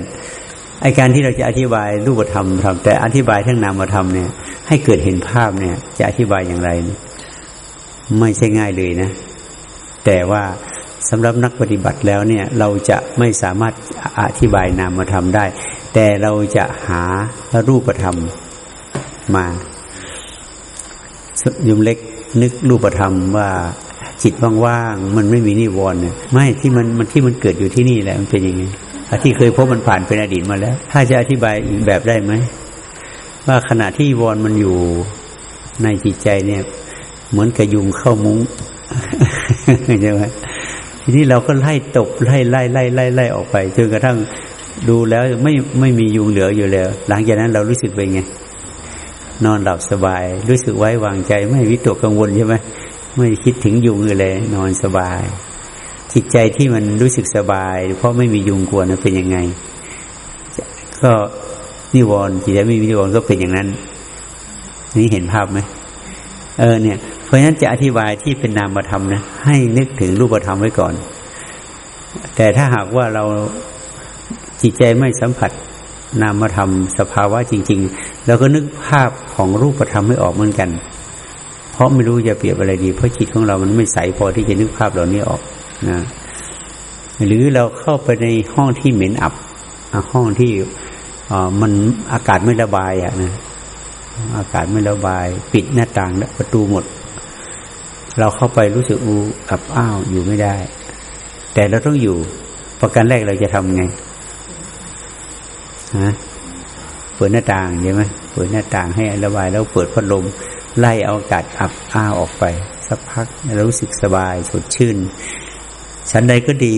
ไอการที่เราจะอธิบายรูปธรรมทำแต่อธิบายทั้งนามธรรมเนี่ย ให้เกิดเห็นภาพเนี่ย จะอธิบายอย่างไร ไม่ใช่ง่ายเลยนะ แต่ว่าสำหรับนักปฏิบัติแล้วเนี่ย เราจะไม่สามารถอธิบายนามธรรมได้ แต่เราจะหารูปธรรม มายุมเล็กนึกรูปธรรมว่าจิตว่างๆ มันไม่มีนิวรณ์เนี่ยไม่ที่มันมันที่มันเกิดอยู่ที่นี่แหละมันเป็นยังไงที่เคยพบมันผ่านเป็นอดีตมาแล้ว ถ้าจะอธิบายอีกแบบได้ไหมว่าขณะที่วรมันอยู่ในจิตใจเนี่ย เหมือนกระยุงเข้ามุ้งใช่ไหมทีนี้เราก็ไล่ตกไล่ไล่ไล่ไล่ไล่ออกไปจนกระทั่งดูแล้วไม่ไม่มียุงเหลืออยู่แล้ว หลังจากนั้นเรารู้สึกเป็นไง นอนหลับสบาย รู้สึกไว้วางใจ ไม่วิตกกังวลใช่ไหมไม่คิดถึงยุงเลย นอนสบาย จิตใจที่มันรู้สึกสบาย เพราะไม่มียุงกวนเป็นยังไง ก็นิวรณ์จิตใจไม่มีนิวรณ์ก็เป็นอย่างนั้น นี่เห็นภาพไหมเออเนี่ย เพราะฉะนั้นจะอธิบายที่เป็นนามธรรมนะให้นึกถึงรูปธรรมไว้ก่อน แต่ถ้าหากว่าเราจิตใจไม่สัมผัส นามธรรมสภาวะจริงๆเราก็นึกภาพของรูปธรรมไม่ออกเหมือนกัน เพราะไม่รู้จะเปรียบอะไรดี เพราะจิตของเรามันไม่ใสพอที่จะนึกภาพเหล่านี้ออกนะหรือเราเข้าไปในห้องที่เหม็นอับห้องที่มันอากาศไม่ระบายอะนะอากาศไม่ระบาย ปิดหน้าต่างและประตูหมด เราเข้าไปรู้สึกอูอับอ้าวอยู่ไม่ได้ แต่เราต้องอยู่ประการแรกเราจะทำไง ฮะเปิดหน้าต่างใช่ไหมเปิดหน้าต่างให้ระบายแล้วเปิดพัดลมไล่เอาอากาศอับอ้าวออกไป สักพักเรารู้สึกสบายสดชื่นชั้นใดก็ดี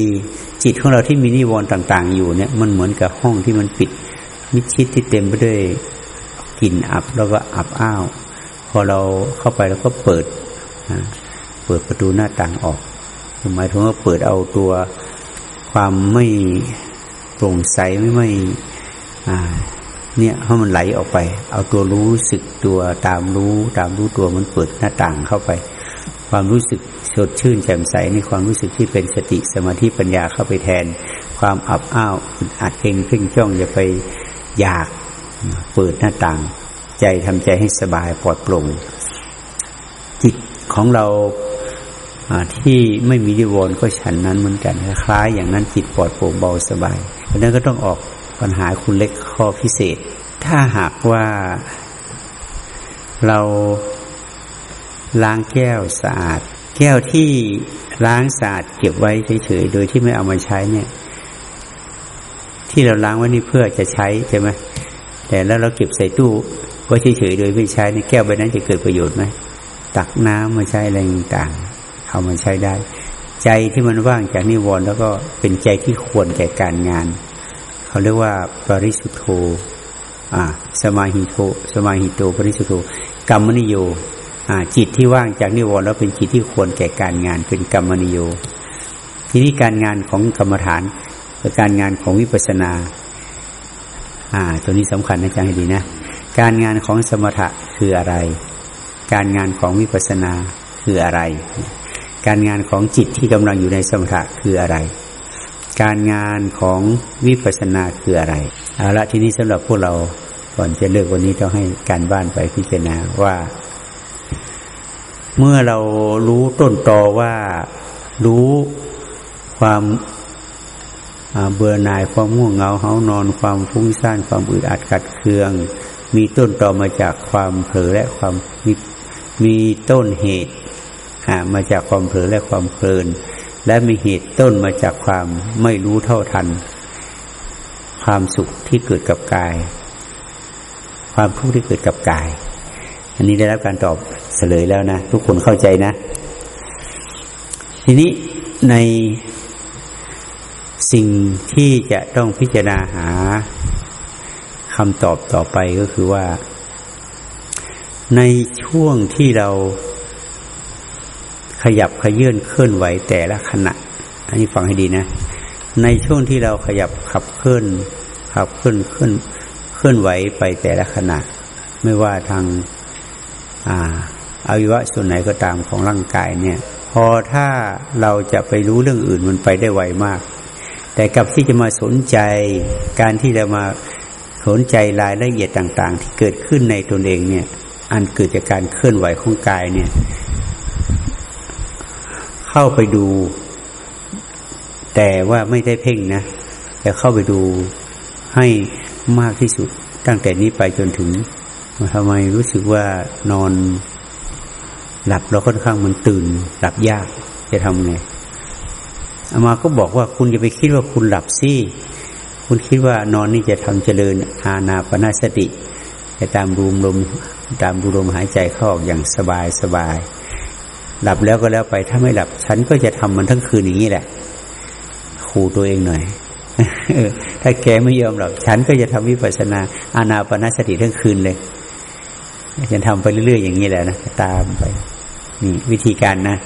จิตของเราที่มีนิวรณ์ต่าง ๆ อยู่เนี่ยมันเหมือนกับห้องที่มันปิดมิดชิดที่เต็มไปด้วยกลิ่นอับแล้วก็อับอ้าวพอเราเข้าไปแล้วก็เปิดเปิดประตูหน้าต่างออกหมายถึงว่าเปิดเอาตัวความไม่โปร่งใสไม่ไม่ เนี่ยให้มันไหลออกไป เอาตัวรู้สึกตัวตามรู้ ตามรู้ตัวมันเปิดหน้าต่างเข้าไป ความรู้สึกสดชื่นแจ่มใสในความรู้สึกที่เป็นสติสมาธิปัญญาเข้าไปแทน ความอับอ้าวอัดเพ่งเพ่งจ้องอย่าไปอยากเปิดหน้าต่าง ใจทำใจให้สบายปลอดโปร่งจิตของเราที่ไม่มีดิวรก็ฉันนั้นเหมือนกันคล้ายอย่างนั้นจิตปลอดโปร่งเบาสบายเพราะนั้นก็ต้องออก ปัญหาคุณเล็กข้อพิเศษ ถ้าหากว่าเราล้างแก้วสะอาด แก้วที่ล้างสะอาดเก็บไว้เฉยๆโดยที่ไม่เอามาใช้เนี่ย ที่เราล้างไว้นี่เพื่อจะใช้ใช่ไหมแต่แล้วเราเก็บใส่ตู้ไว้เฉยๆโดยไม่ใช้ในแก้วใบนั้นจะเกิดประโยชน์ไหมตักน้ำมาใช้อะไรต่างๆเอามาใช้ได้ ใจที่มันว่างจากนิวรณ์แล้วก็เป็นใจที่ควรแก่การงาน เขาเรียกว่าปริสุทโธอ่า สมาหิโตสมาหิโตปริสุทโธกรรมนิโยอ่า จิตที่ว่างจากนิวรณ์แล้วเป็นจิตที่ควรแก่การงานเป็นกรรมนิโย ทีนี้การงานของกรรมฐานกับการงานของวิปัสสนา อ่า ตัวนี้สำคัญนะจ๊ะให้ดีนะ การงานของสมถะคืออะไร การงานของวิปัสสนาคืออะไร การงานของจิตที่กำลังอยู่ในสมถะคืออะไร การงานของวิปัสสนาคืออะไรเอาละทีนี้สำหรับพวกเราก่อนจะเลิกวันนี้ต้องให้การบ้านไปพิจารณาว่า เมื่อเรารู้ต้นตอว่ารู้ความเบื่อหน่ายความง่วงเหงาเหานอนความฟุ้งซ่านความอึดอัดขัดเคือง มีต้นตอมาจากความเผลอและความมีมีต้นเหตุมาจากความเผลอและความเพลิน และมีเหตุต้นมาจากความไม่รู้เท่าทัน ความสุขที่เกิดกับกาย ความทุกข์ที่เกิดกับกาย อันนี้ได้รับการตอบเฉลยแล้วนะ ทุกคนเข้าใจนะ ทีนี้ในสิ่งที่จะต้องพิจารณาหาคำตอบต่อไปก็คือว่า ในช่วงที่เรา ขยับขยื่นเคลื่อนไหวแต่ละขณะ อันนี้ฟังให้ดีนะ ในช่วงที่เราขยับขับเคลื่อนขับเคลื่อนเคลื่อนเคลื่อนไหวไปแต่ละขณะ ไม่ว่าทางอ่าอวัยวะส่วนไหนก็ตามของร่างกายเนี่ย พอถ้าเราจะไปรู้เรื่องอื่นมันไปได้ไวมาก แต่กับที่จะมาสนใจการที่จะมาสนใจรายละเอียดต่าง ๆ ที่เกิดขึ้นในตนเองเนี่ย อันเกิดจากการเคลื่อนไหวของกายเนี่ย เข้าไปดู แต่ว่าไม่ได้เพ่งนะ แต่เข้าไปดูให้มากที่สุด ตั้งแต่นี้ไปจนถึงทำไมรู้สึกว่านอนหลับเราค่อนข้างมันตื่น หลับยากจะทำไงอามาก็บอกว่าคุณจะไปคิดว่าคุณหลับสิคุณคิดว่านอนนี่จะทำเจริญอาณาปณสติไปตามรูมลมตามดูลมหายใจเข้าออกอย่างสบายสบาย หลับแล้วก็แล้วไป ถ้าไม่หลับ ฉันก็จะทำมันทั้งคืนอย่างนี้แหละขู่ตัวเองหน่อยถ้าแกไม่ยอมหลับ ฉันก็จะทำวิปัสสนาอานาปนสติทั้งคืนเลยจะทำไปเรื่อยๆอย่างนี้แหละนะตามไป นี่วิธีการนะ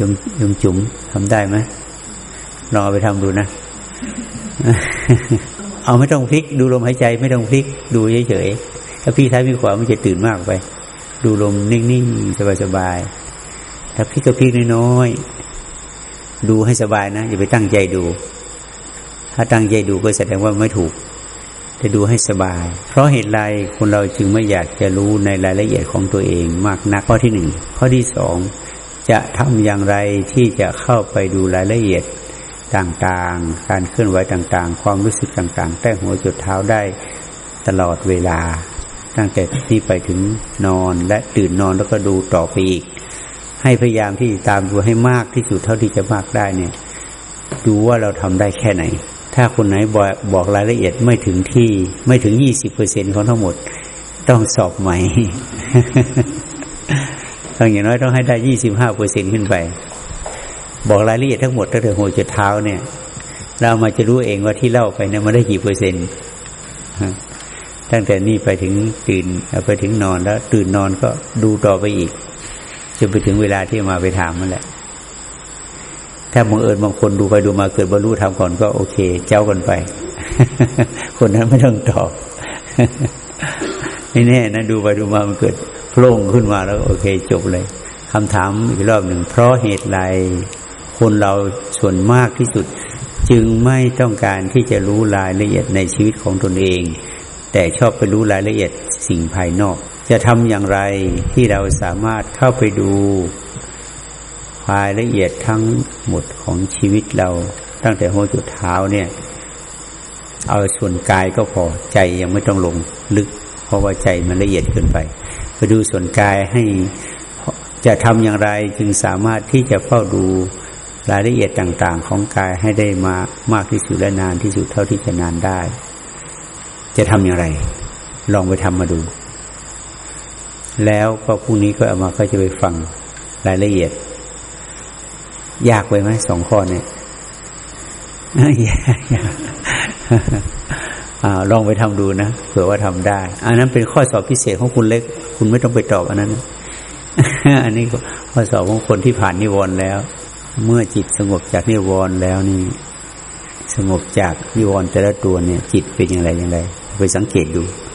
ยมยมจุ๋มทำได้ไหมลองเอาไปทำดูนะ เอาไม่ต้องพลิก ดูลมหายใจ ไม่ต้องพลิก ดูเฉยๆถ้าพี่ท้ายพี่ขวามันจะตื่นมากไป ดูลมนิ่งๆ สบายๆ ถ้าพิกกระพิกน้อยๆดูให้สบายนะอย่าไปตั้งใจดู ถ้าตั้งใจดูก็แสดงว่าไม่ถูกจะดูให้สบาย เพราะเหตุไรคนเราจึงไม่อยากจะรู้ในรายละเอียดของตัวเองมากนักข้อที่หนึ่งข้อที่สองจะทำอย่างไรที่จะเข้าไปดูรายละเอียดต่างๆ การเคลื่อนไหวต่างๆ ความรู้สึกต่างๆ แต่หัวจุดเท้าได้ตลอดเวลา ตั้งแต่ที่ไปถึงนอนและตื่นนอนแล้วก็ดูต่อไปอีก ให้พยายามที่ตามดูให้มากที่สุดเท่าที่จะมากได้เนี่ย ดูว่าเราทำได้แค่ไหน ถ้าคนไหนบอกบอกรายละเอียดไม่ถึงที่ไม่ถึงยี่สิบเปอร์เซ็นของทั้งหมด ต้องสอบใหม่ต้องอย่างน้อยต้องให้ได้ยี่สิบห้าเปอร์เซ็นขึ้นไป บอกรายละเอียดทั้งหมดตั้งแต่หัวจนเท้าเนี่ย เรามาจะรู้เองว่าที่เล่าไปเนี่ยมันได้กี่เปอร์เซ็นต์ตั้งแต่นี่ไปถึงตื่นไปถึงนอนแล้ว ตื่นนอนก็ดูต่อไปอีก จนไปถึงเวลาที่มาไปถามมันแหละ ถ้าบังเอิญบางคนดูไปดูมาเกิดบรรลุธรรมก่อนก็โอเค เจ้ากันไป คนนั้นไม่ต้องตอบไม่แน่นะดูไปดูมามันเกิดโล่งขึ้นมาแล้ว โอเค จบเลยคำถามอีกรอบหนึ่ง เพราะเหตุไรคนเราส่วนมากที่สุด จึงไม่ต้องการที่จะรู้รายละเอียดในชีวิตของตนเอง แต่ชอบไปรู้รายละเอียดสิ่งภายนอก จะทำอย่างไรที่เราสามารถเข้าไปดูรายละเอียดทั้งหมดของชีวิตเรา ตั้งแต่หัวจุดเท้าเนี่ย เอาส่วนกายก็พอใจยังไม่ต้องลงลึก เพราะว่าใจมันละเอียดเกินไปไปดูส่วนกายให้จะทำอย่างไรจึงสามารถที่จะเฝ้าดูรายละเอียดต่าง ๆ ของกายให้ได้มามากที่สุดและนานที่สุดเท่าที่จะนานได้ จะทำอย่างไร ลองไปทำมาดู แล้วก็พรุ่งนี้ก็เอามาก็จะไปฟังรายละเอียด ยากไปไหมสองข้อเนี่ยยากยากลองไปทำดูนะเผื่อว่าทำได้ อันนั้นเป็นข้อสอบพิเศษของคุณเล็ก คุณไม่ต้องไปตอบอันนั้น อันนี้ข้อสอบของคนที่ผ่านนิวรณ์แล้ว เมื่อจิตสงบจากนิวรณ์แล้วนี่ สงบจากนิวรณ์แต่ละตัวเนี่ย จิตเป็นอย่างไรอย่างไร ไปสังเกตดู